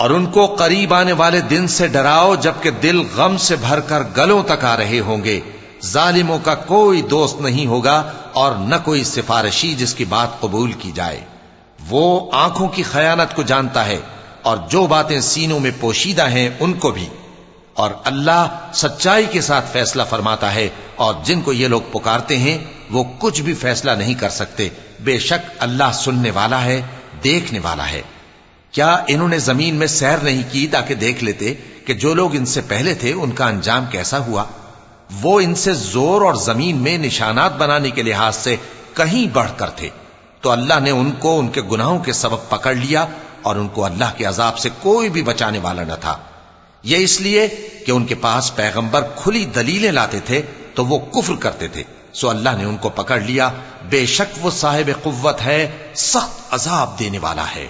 और उनको करीब आने वाले दिन से डराओ, जबकि दिल गम से भरकर गलों तक आ रहे होंगे। जालिमों का कोई दोस्त नहीं होगा और न कोई सिफारिशी जिसकी बात कबूल की जाए। वो आँखों की खयानत को जानता है और जो बातें सीनों में पोशीदा हैं, उनको भी। और अल्लाह सच्चाई के साथ फैसला फरमाता है और जिनको ये लोग पुकारते हैं वो कुछ भी फैसला नहीं कर सकते। बेशक अल्लाह सुनने वाला है, देखने वाला है। क्या इन्होंने ज़मीन में सैर नहीं की ताकि देख लेते कि जो लोग इनसे पहले थे, उनका अंजाम कैसा हुआ? वो इनसे ज़ोर और ज़मीन में निशानात बनाने के लिहाज से कहीं बढ़कर थे। तो अल्लाह ने उनको, उनके गुनाहों के सबक पकड़ लिया और उनको अल्लाह के अजाब से कोई भी बचाने वाला न था। यह इसलिए कि उनके पास पैगंबर खुली दलीलें लाते थे तो वो कुफ्र करते थे। सो अल्लाह ने उनको पकड़ लिया बेशक वो साहिब कुत है सख्त अजाब देने वाला है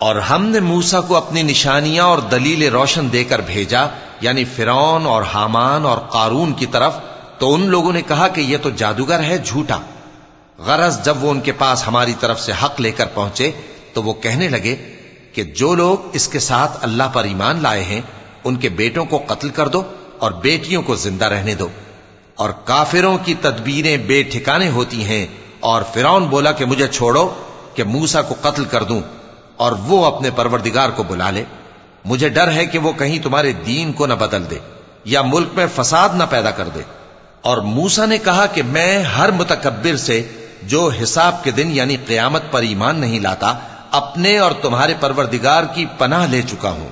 और हमने मूसा को अपनी निशानियाँ और दलील रोशन देकर भेजा, यानी फिरौन और हामान और कारून की तरफ़ तो उन लोगों ने कहा कि यह तो जादूगर है, झूठा। गरज जब वो उनके पास हमारी तरफ़ से हक लेकर पहुँचे तो वो कहने लगे कि जो लोग इसके साथ अल्लाह पर ईमान लाए हैं, उनके बेटों को कत्ल कर दो और बेटियों को ज़िंदा रहने दो। और काफिरों की तदबीरें बेठिकाने होती हैं, और फिरौन बोला कि मुझे छोड़ो, कि मूसा को कत्ल कर दूँ। और वो अपने परवरदिगार को बुला ले मुझे डर है कि वो कहीं तुम्हारे दीन को न बदल दे या मुल्क में फसाद न पैदा कर दे और मूसा ने कहा कि मैं हर मुतकबिर से जो हिसाब के दिन यानी क्यामत पर ईमान नहीं लाता अपने और तुम्हारे परवरदिगार की पनाह ले चुका हूं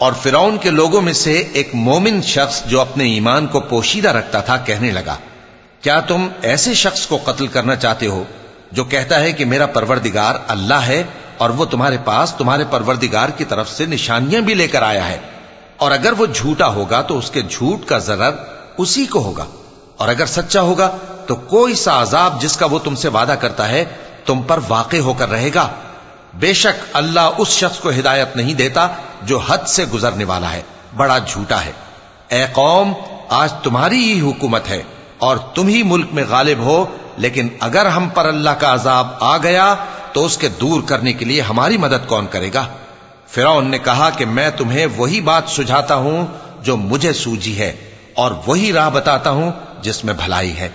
और फिरौन के लोगों में से एक मोमिन शख्स जो अपने ईमान को पोशीदा रखता था कहने लगा, क्या तुम ऐसे शख्स को कत्ल करना चाहते हो जो कहता है कि मेरा परवरदिगार अल्लाह है और वो तुम्हारे पास तुम्हारे परवरदिगार की तरफ़ से निशानियाँ भी लेकर आया है? और अगर वो झूठा होगा तो उसके झूठ का जरर उसी को होगा। और अगर सच्चा होगा तो कोई सा अजाब जिसका वो तुमसे वादा करता है तुम पर वाक़ होकर रहेगा। बेशक अल्लाह उस शख्स को हिदायत नहीं देता जो हद से गुजरने वाला है, बड़ा झूठा है। ए कौम, आज तुम्हारी ही हुकूमत है और तुम ही मुल्क में गालिब हो, लेकिन अगर हम पर अल्लाह का अजाब आ गया तो उसके दूर करने के लिए हमारी मदद कौन करेगा? फिर ने कहा कि मैं तुम्हें वही बात सुझाता हूँ जो मुझे सूझी है और वही राह बताता हूँ जिसमें भलाई है।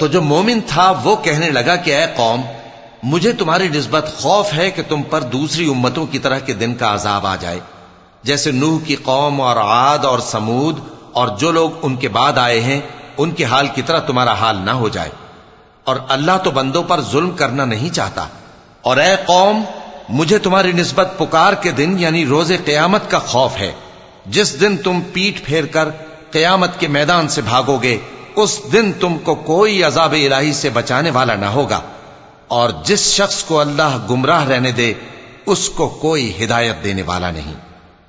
तो जो मोमिन था वो कहने लगा कि ऐ कौम मुझे तुम्हारी निस्बत खौफ है कि तुम पर दूसरी उम्मतों की तरह के दिन का अजाब आ जाए जैसे नूह की कौम और आद और समूद और जो लोग उनके बाद आए हैं, उनके हाल की तरह तुम्हारा हाल ना हो जाए। और अल्लाह तो बंदों पर जुल्म करना नहीं चाहता। और ए कौम, मुझे तुम्हारी निस्बत पुकार के दिन यानी रोज़े क्यामत का खौफ है। जिस दिन तुम पीठ फेर कर क्यामत के मैदान से भागोगे, उस दिन तुमको कोई अजाब इलाही से बचाने वाला ना होगा। और जिस शख्स को अल्लाह गुमराह रहने दे, उसको कोई हिदायत देने वाला नहीं।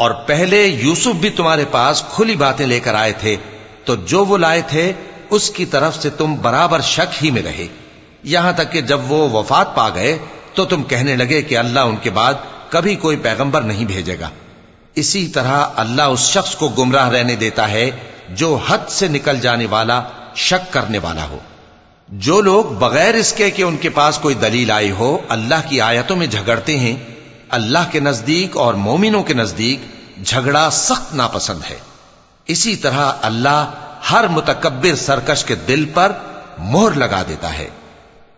और पहले यूसुफ भी तुम्हारे पास खुली बातें लेकर आए थे तो जो वो लाए थे उसकी तरफ से तुम बराबर शक ही में रहे यहाँ तक कि जब वो वफात पा गए तो तुम कहने लगे कि अल्लाह उनके बाद कभी कोई पैगंबर नहीं भेजेगा। इसी तरह अल्लाह उस शख्स को गुमराह रहने देता है, जो हद से निकल जाने वाला, शक करने वाला हो। जो लोग बगैर इसके कि उनके पास कोई दलील आई हो, अल्लाह की आयतों में झगड़ते हैं, अल्लाह के नज़दीक और मोमिनों के नज़दीक झगड़ा सख्त नापसंद है। इसी तरह अल्लाह हर मुतकबिर सरकश के दिल पर मोहर लगा देता है।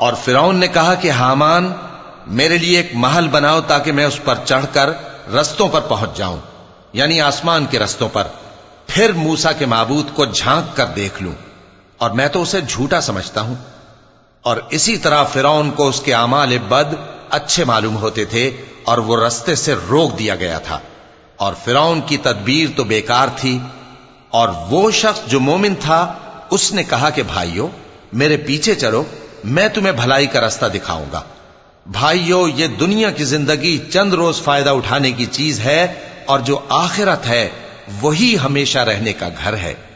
और फिरौन ने कहा कि हामान मेरे लिए एक महल बनाओ ताकि मैं उस पर चढ़कर रस्तों पर पहुंच जाऊं यानी आसमान के रस्तों पर फिर मूसा के माबूद को झाँक कर देख लूँ, और मैं तो उसे झूठा समझता हूँ। और इसी तरह फिरौन को उसके आमाल बद अच्छे मालूम होते थे, और वो रस्ते से रोक दिया गया था। और फिरौन की तदबीर तो बेकार थी, और वो शख्स जो मोमिन था, उसने कहा कि, भाइयों, मेरे पीछे चलो, मैं तुम्हें भलाई का रास्ता दिखाऊँगा। भाइयों, ये दुनिया की ज़िंदगी चंद रोज फ़ायदा उठाने की चीज़ है, और जो आखिरत है वही हमेशा रहने का घर है।